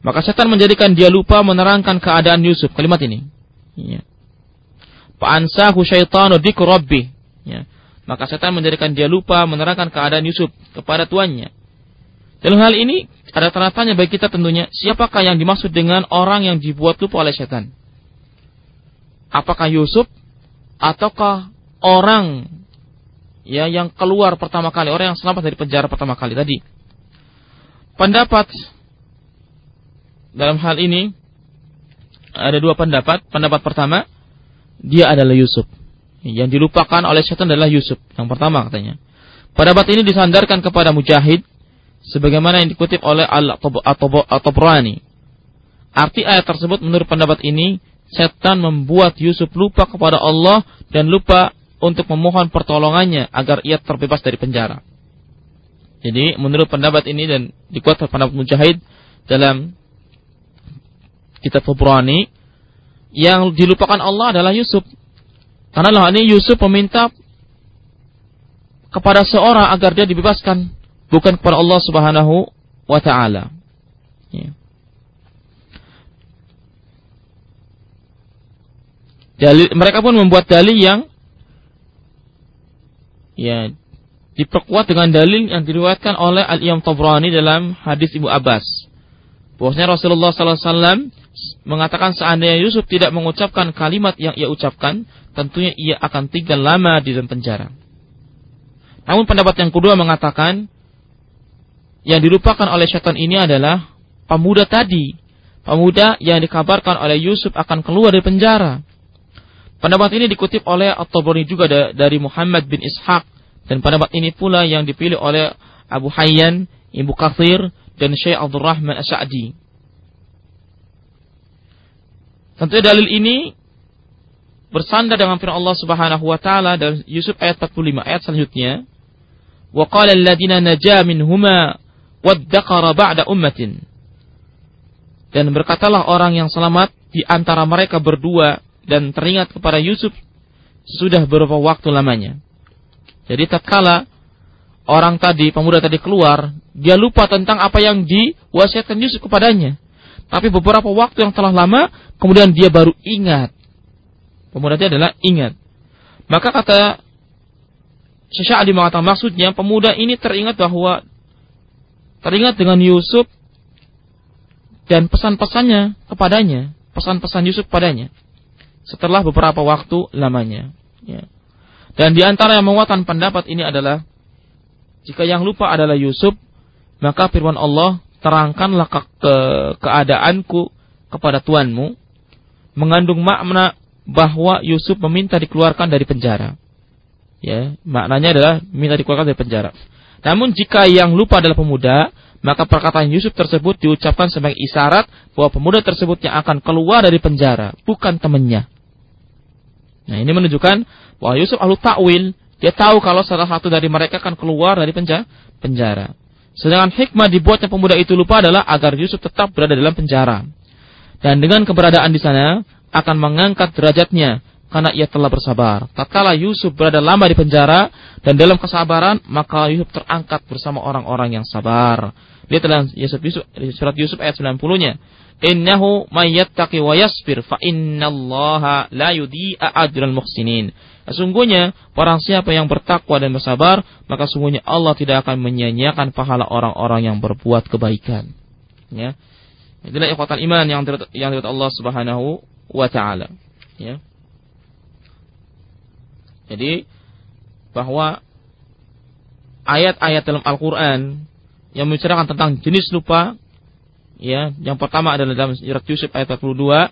Maka setan menjadikan dia lupa menerangkan keadaan Yusuf. Kalimat ini. Ya. Fa'ansahu syaitanu rabbi. Ya. Maka setan menjadikan dia lupa menerangkan keadaan Yusuf kepada tuannya. Dalam hal ini ada tanda tanya bagi kita tentunya, siapakah yang dimaksud dengan orang yang dibuat lupa oleh setan? apakah Yusuf ataukah orang ya yang keluar pertama kali, orang yang selamat dari penjara pertama kali tadi. Pendapat dalam hal ini ada dua pendapat. Pendapat pertama, dia adalah Yusuf. Yang dilupakan oleh setan adalah Yusuf. Yang pertama katanya. Pendapat ini disandarkan kepada Mujahid sebagaimana yang dikutip oleh Al-Tabrani. Arti ayat tersebut menurut pendapat ini setan membuat Yusuf lupa kepada Allah dan lupa untuk memohon pertolongannya agar ia terbebas dari penjara. Jadi menurut pendapat ini dan dikuatkan pendapat Mujahid dalam kitab Tabrani yang dilupakan Allah adalah Yusuf. Karena lah ini Yusuf meminta kepada seorang agar dia dibebaskan, bukan kepada Allah Subhanahu wa taala. Ya. Dalil, mereka pun membuat dalil yang ya diperkuat dengan dalil yang diriwayatkan oleh Al Imam Tabrani dalam hadis Ibu Abbas. Bahwasanya Rasulullah SAW mengatakan seandainya Yusuf tidak mengucapkan kalimat yang ia ucapkan, tentunya ia akan tinggal lama di dalam penjara. Namun pendapat yang kedua mengatakan yang dilupakan oleh syaitan ini adalah pemuda tadi, pemuda yang dikabarkan oleh Yusuf akan keluar dari penjara. Pendapat ini dikutip oleh At-Tabrani juga dari Muhammad bin Ishaq dan pendapat ini pula yang dipilih oleh Abu Hayyan, Ibu Kathir dan Syekh Abdul Rahman As-Sa'di. Tentunya dalil ini bersandar dengan firman Allah Subhanahu wa taala dalam Yusuf ayat 45 ayat selanjutnya. Wa qala alladziina najaa minhuma waddaqara ba'da ummatin. Dan berkatalah orang yang selamat di antara mereka berdua dan teringat kepada Yusuf sudah beberapa waktu lamanya. Jadi tatkala orang tadi, pemuda tadi keluar, dia lupa tentang apa yang diwasiatkan Yusuf kepadanya. Tapi beberapa waktu yang telah lama, kemudian dia baru ingat. Pemuda tadi adalah ingat. Maka kata Syekh mengatakan maksudnya pemuda ini teringat bahwa teringat dengan Yusuf dan pesan-pesannya kepadanya, pesan-pesan Yusuf kepadanya setelah beberapa waktu lamanya. Ya. Dan di antara yang menguatkan pendapat ini adalah jika yang lupa adalah Yusuf, maka firman Allah terangkanlah ke, ke keadaanku kepada tuanmu mengandung makna bahwa Yusuf meminta dikeluarkan dari penjara. Ya, maknanya adalah minta dikeluarkan dari penjara. Namun jika yang lupa adalah pemuda, maka perkataan Yusuf tersebut diucapkan sebagai isyarat bahwa pemuda tersebut yang akan keluar dari penjara, bukan temannya. Nah, ini menunjukkan bahwa Yusuf ahlu takwil, dia tahu kalau salah satu dari mereka akan keluar dari penjara. Sedangkan hikmah dibuatnya pemuda itu lupa adalah agar Yusuf tetap berada dalam penjara. Dan dengan keberadaan di sana akan mengangkat derajatnya karena ia telah bersabar. Tatkala Yusuf berada lama di penjara dan dalam kesabaran, maka Yusuf terangkat bersama orang-orang yang sabar. Lihat dalam Yusuf, Yusuf, surat Yusuf ayat 90-nya. Innahu mayyattaqi wa yasbir fa innallaha la yudhi'a ajral muhsinin. Sesungguhnya orang siapa yang bertakwa dan bersabar, maka sungguhnya Allah tidak akan menyia-nyiakan pahala orang-orang yang berbuat kebaikan. Ya. Itulah ikhwatan iman yang yang Allah Subhanahu wa taala. Ya. Jadi bahwa ayat-ayat dalam Al-Qur'an yang membicarakan tentang jenis lupa ya, yang pertama adalah dalam surat Yusuf ayat 42,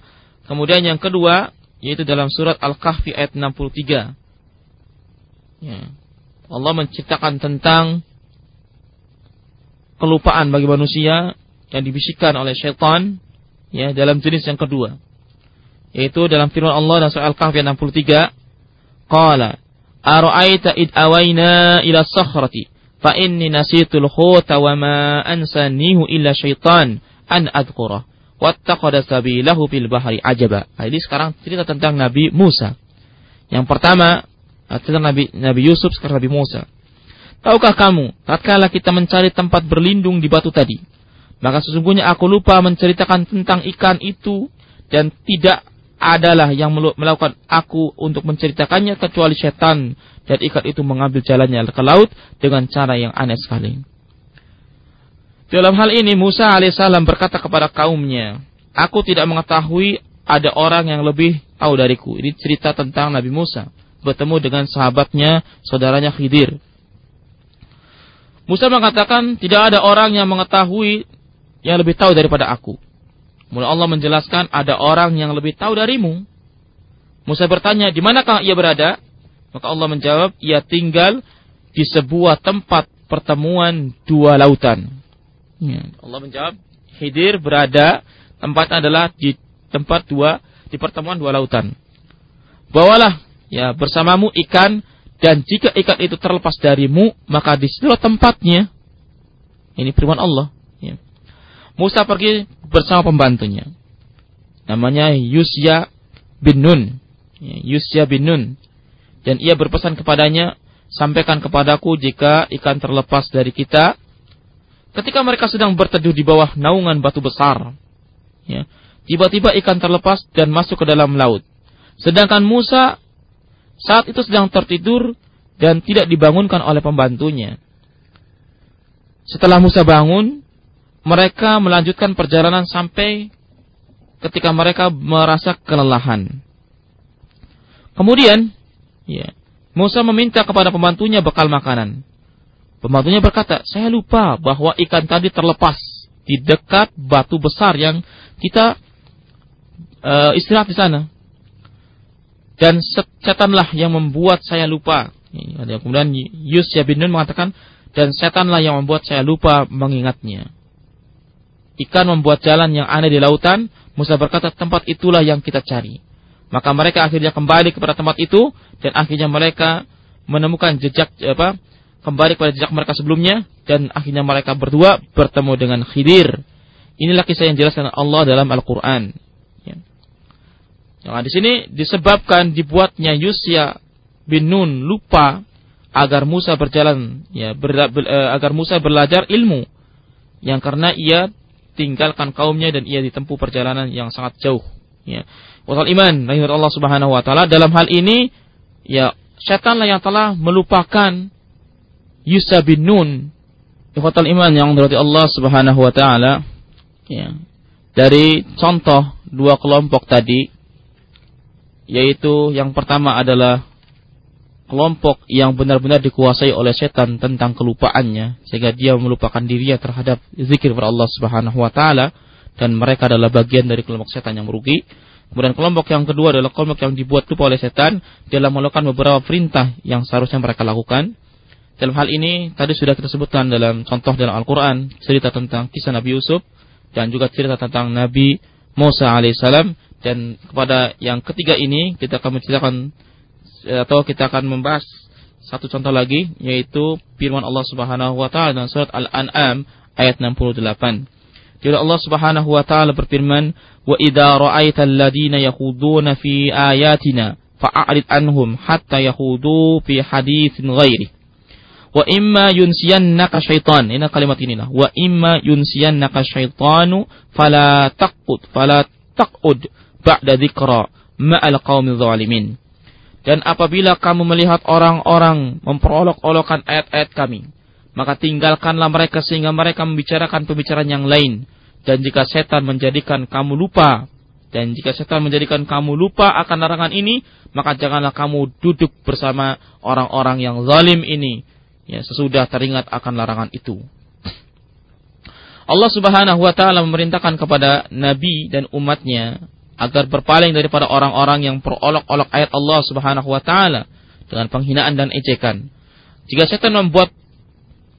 kemudian yang kedua yaitu dalam surat Al-Kahfi ayat 63. Ya. Allah menciptakan tentang kelupaan bagi manusia yang dibisikkan oleh syaitan ya dalam jenis yang kedua yaitu dalam firman Allah dalam surah Al-Kahfi ayat 63 Qala ara'aita id awayna ila sakhrati fa inni nasitul khuta wa ma ansanihu illa syaitan an adqurah wattaqada sabilahu fil bahri ajaba. Nah, ini sekarang cerita tentang Nabi Musa. Yang pertama tentang Nabi Nabi Yusuf sekarang Nabi Musa. Tahukah kamu, tatkala kita mencari tempat berlindung di batu tadi, maka sesungguhnya aku lupa menceritakan tentang ikan itu dan tidak adalah yang melakukan aku untuk menceritakannya kecuali setan dan ikat itu mengambil jalannya ke laut dengan cara yang aneh sekali. Dalam hal ini Musa alaihissalam berkata kepada kaumnya, aku tidak mengetahui ada orang yang lebih tahu dariku. Ini cerita tentang Nabi Musa bertemu dengan sahabatnya, saudaranya Khidir. Musa mengatakan tidak ada orang yang mengetahui yang lebih tahu daripada aku. Mulai Allah menjelaskan ada orang yang lebih tahu darimu. Musa bertanya, di manakah ia berada? Maka Allah menjawab, ia tinggal di sebuah tempat pertemuan dua lautan. Ya. Allah menjawab, Khidir berada, tempatnya adalah di tempat dua, di pertemuan dua lautan. Bawalah ya bersamamu ikan dan jika ikan itu terlepas darimu, maka di situ tempatnya. Ini firman Allah. Ya. Musa pergi bersama pembantunya. Namanya Yusya bin Nun. Ya, Yusya bin Nun. Dan ia berpesan kepadanya, sampaikan kepadaku jika ikan terlepas dari kita. Ketika mereka sedang berteduh di bawah naungan batu besar. Ya, tiba-tiba ikan terlepas dan masuk ke dalam laut. Sedangkan Musa saat itu sedang tertidur dan tidak dibangunkan oleh pembantunya. Setelah Musa bangun, mereka melanjutkan perjalanan sampai ketika mereka merasa kelelahan. Kemudian, ya, Musa meminta kepada pembantunya bekal makanan. Pembantunya berkata, saya lupa bahwa ikan tadi terlepas di dekat batu besar yang kita uh, istirahat di sana. Dan setanlah yang membuat saya lupa. Kemudian Yusya bin Nun mengatakan, dan setanlah yang membuat saya lupa mengingatnya ikan membuat jalan yang aneh di lautan, Musa berkata tempat itulah yang kita cari. Maka mereka akhirnya kembali kepada tempat itu dan akhirnya mereka menemukan jejak apa? Kembali kepada jejak mereka sebelumnya dan akhirnya mereka berdua bertemu dengan Khidir. Inilah kisah yang dijelaskan Allah dalam Al-Qur'an. Ya. Nah, di sini disebabkan dibuatnya Yusya bin Nun lupa agar Musa berjalan ya ber, ber, uh, agar Musa belajar ilmu yang karena ia tinggalkan kaumnya dan ia ditempuh perjalanan yang sangat jauh ya wasal iman Allah Subhanahu wa taala dalam hal ini ya setanlah yang telah melupakan Yusa bin Nun ikhwatal iman yang berarti Allah Subhanahu wa taala ya dari contoh dua kelompok tadi yaitu yang pertama adalah kelompok yang benar-benar dikuasai oleh setan tentang kelupaannya sehingga dia melupakan dirinya terhadap zikir kepada Allah Subhanahu wa taala dan mereka adalah bagian dari kelompok setan yang merugi. Kemudian kelompok yang kedua adalah kelompok yang dibuat lupa oleh setan dalam melakukan beberapa perintah yang seharusnya mereka lakukan. Dalam hal ini tadi sudah kita sebutkan dalam contoh dalam Al-Qur'an cerita tentang kisah Nabi Yusuf dan juga cerita tentang Nabi Musa alaihissalam dan kepada yang ketiga ini kita akan menceritakan atau kita akan membahas satu contoh lagi yaitu firman Allah Subhanahu wa taala dalam surat Al-An'am ayat 68. Jadi Allah Subhanahu wa taala berfirman, "Wa idza ra'aital ladina yakhuduna fi ayatina fa'arid anhum hatta yakhudu fi haditsin ghairi." Wa imma yunsiyannaka syaitan. Ini kalimat inilah. Wa imma yunsiyannaka syaitanu fala taqud fala taqud ba'da dzikra ma'al qaumil zalimin. Dan apabila kamu melihat orang-orang memperolok-olokkan ayat-ayat kami, maka tinggalkanlah mereka sehingga mereka membicarakan pembicaraan yang lain. Dan jika setan menjadikan kamu lupa, dan jika setan menjadikan kamu lupa akan larangan ini, maka janganlah kamu duduk bersama orang-orang yang zalim ini. Ya, sesudah teringat akan larangan itu. Allah Subhanahu wa taala memerintahkan kepada nabi dan umatnya agar berpaling daripada orang-orang yang perolok-olok ayat Allah Subhanahu wa taala dengan penghinaan dan ejekan. Jika setan membuat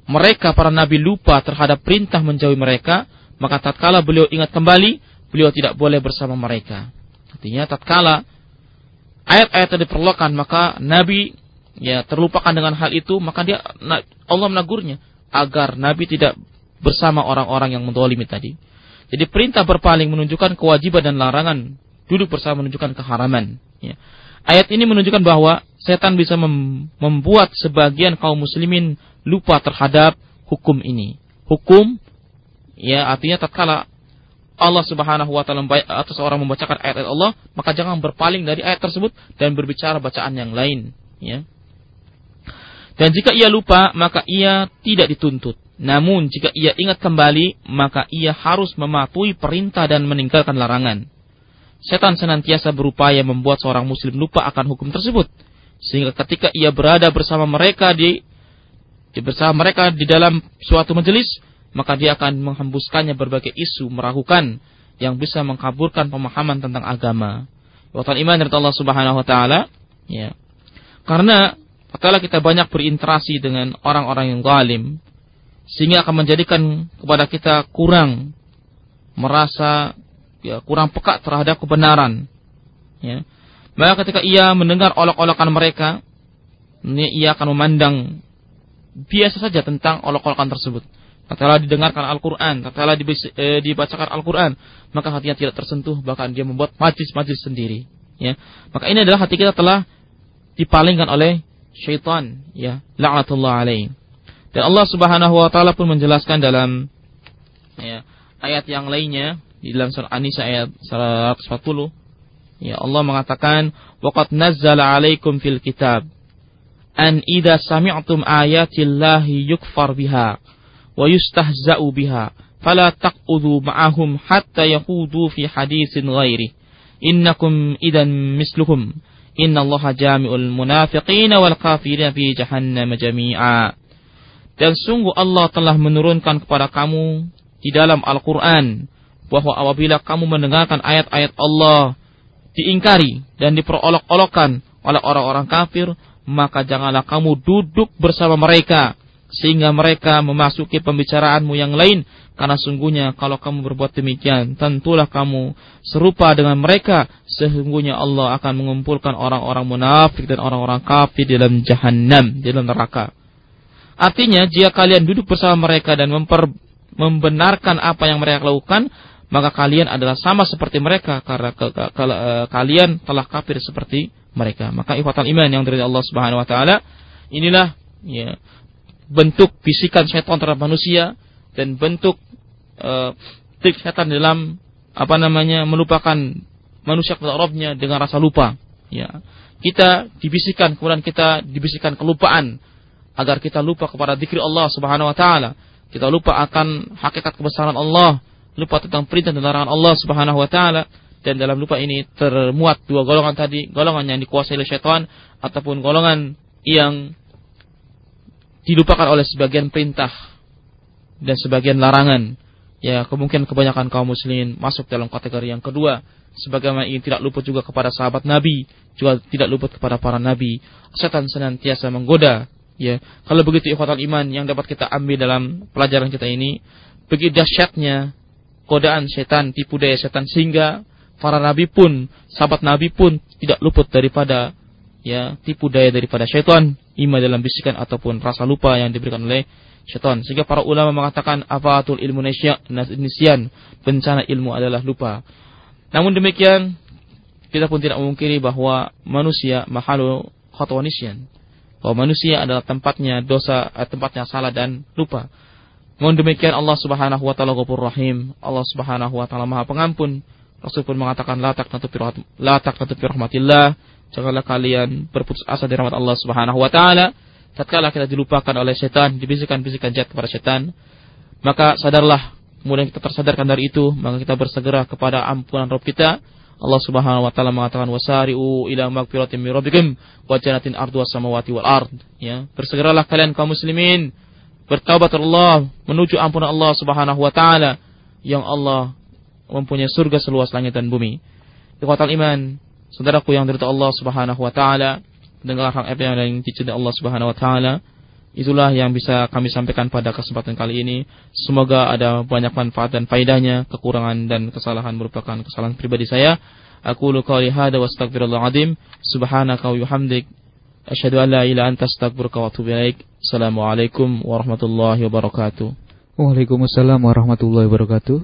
mereka para nabi lupa terhadap perintah menjauhi mereka, maka tatkala beliau ingat kembali, beliau tidak boleh bersama mereka. Artinya tatkala ayat-ayat yang diperlukan, maka nabi ya terlupakan dengan hal itu, maka dia Allah menegurnya agar nabi tidak bersama orang-orang yang mendolimi tadi. Jadi perintah berpaling menunjukkan kewajiban dan larangan. Duduk bersama menunjukkan keharaman. Ya. Ayat ini menunjukkan bahwa setan bisa mem membuat sebagian kaum muslimin lupa terhadap hukum ini. Hukum, ya artinya tatkala Allah Subhanahu wa taala atau seorang membacakan ayat-ayat Allah, maka jangan berpaling dari ayat tersebut dan berbicara bacaan yang lain, ya. Dan jika ia lupa, maka ia tidak dituntut. Namun jika ia ingat kembali, maka ia harus mematuhi perintah dan meninggalkan larangan. Setan senantiasa berupaya membuat seorang muslim lupa akan hukum tersebut. Sehingga ketika ia berada bersama mereka di, bersama mereka di dalam suatu majelis, maka dia akan menghembuskannya berbagai isu meragukan yang bisa mengkaburkan pemahaman tentang agama. Waktu iman dari Allah Subhanahu wa taala, ya. Karena Tatkala kita banyak berinteraksi dengan orang-orang yang zalim, sehingga akan menjadikan kepada kita kurang merasa ya kurang peka terhadap kebenaran. Ya. Maka ketika ia mendengar olok-olokan mereka, ia akan memandang biasa saja tentang olok-olokan tersebut. Tatkala didengarkan Al-Quran, tatkala eh, dibacakan Al-Quran, maka hatinya tidak tersentuh, bahkan dia membuat majlis-majlis sendiri. Ya. Maka ini adalah hati kita telah dipalingkan oleh syaitan ya la'natullah alaih. Dan Allah Subhanahu wa taala pun menjelaskan dalam ya, ayat yang lainnya di dalam surah An-Nisa ayat 140 ya Allah mengatakan waqad nazzala alaikum fil kitab an idza sami'tum ayatillahi yukfar biha wa yustahza'u biha fala taq'udhu ma'ahum hatta yahudu fi haditsin ghairi innakum idan misluhum Inna Allah jami'ul munafiqina wal kafirina fi jahannam jami'a. Dan sungguh Allah telah menurunkan kepada kamu di dalam Al-Quran bahwa apabila kamu mendengarkan ayat-ayat Allah diingkari dan diperolok-olokkan oleh orang-orang kafir, maka janganlah kamu duduk bersama mereka sehingga mereka memasuki pembicaraanmu yang lain karena sungguhnya kalau kamu berbuat demikian tentulah kamu serupa dengan mereka sesungguhnya Allah akan mengumpulkan orang-orang munafik dan orang-orang kafir dalam jahanam dalam neraka. Artinya jika kalian duduk bersama mereka dan memper, membenarkan apa yang mereka lakukan maka kalian adalah sama seperti mereka karena ke, ke, ke, uh, kalian telah kafir seperti mereka. Maka ikhwatal iman yang dari Allah Subhanahu wa taala inilah ya bentuk bisikan setan terhadap manusia dan bentuk uh, trik setan dalam apa namanya melupakan manusia kepada Robnya dengan rasa lupa. Ya, kita dibisikkan kemudian kita dibisikkan kelupaan agar kita lupa kepada zikir Allah Subhanahu Wa Taala. Kita lupa akan hakikat kebesaran Allah, lupa tentang perintah dan larangan Allah Subhanahu Wa Taala. Dan dalam lupa ini termuat dua golongan tadi, golongan yang dikuasai oleh syaitan ataupun golongan yang dilupakan oleh sebagian perintah dan sebagian larangan ya kemungkinan kebanyakan kaum muslimin masuk dalam kategori yang kedua. Sebagaimana ini tidak luput juga kepada sahabat Nabi juga tidak luput kepada para nabi. Setan senantiasa menggoda ya. Kalau begitu ikhwatal iman yang dapat kita ambil dalam pelajaran kita ini begitu dahsyatnya godaan setan tipu daya setan sehingga para nabi pun sahabat nabi pun tidak luput daripada ya tipu daya daripada setan ima dalam bisikan ataupun rasa lupa yang diberikan oleh syaitan. Sehingga para ulama mengatakan afatul ilmu nisyan, bencana ilmu adalah lupa. Namun demikian, kita pun tidak memungkiri bahwa manusia mahalu khotonisyan. Bahwa manusia adalah tempatnya dosa, eh, tempatnya salah dan lupa. Namun demikian Allah Subhanahu wa taala Ghafur Rahim, Allah Subhanahu wa taala Maha Pengampun. Rasul pun mengatakan la taqnatu la taqnatu rahmatillah. Janganlah kalian berputus asa dari rahmat Allah Subhanahu wa taala tatkala kita dilupakan oleh setan, dibisikkan-bisikan jahat kepada setan, maka sadarlah, kemudian kita tersadarkan dari itu, maka kita bersegera kepada ampunan Rabb kita. Allah Subhanahu wa taala mengatakan wasari'u ila magfiratin min rabbikum wa jannatin arduha samawati wal ard. Ya, bersegeralah kalian kaum muslimin bertaubat Allah menuju ampunan Allah Subhanahu wa taala yang Allah mempunyai surga seluas langit dan bumi. Ikhwatal iman, saudaraku yang dirita Allah Subhanahu wa taala, dengar hak apa yang dicintai Allah Subhanahu wa taala. Itulah yang bisa kami sampaikan pada kesempatan kali ini. Semoga ada banyak manfaat dan faedahnya. Kekurangan dan kesalahan merupakan kesalahan pribadi saya. Aku qouli hadza wa astaghfirullah azim. Subhanaka wa bihamdik asyhadu an la ilaha anta astaghfiruka wa atubu. Assalamualaikum warahmatullahi wabarakatuh. Waalaikumsalam warahmatullahi wabarakatuh.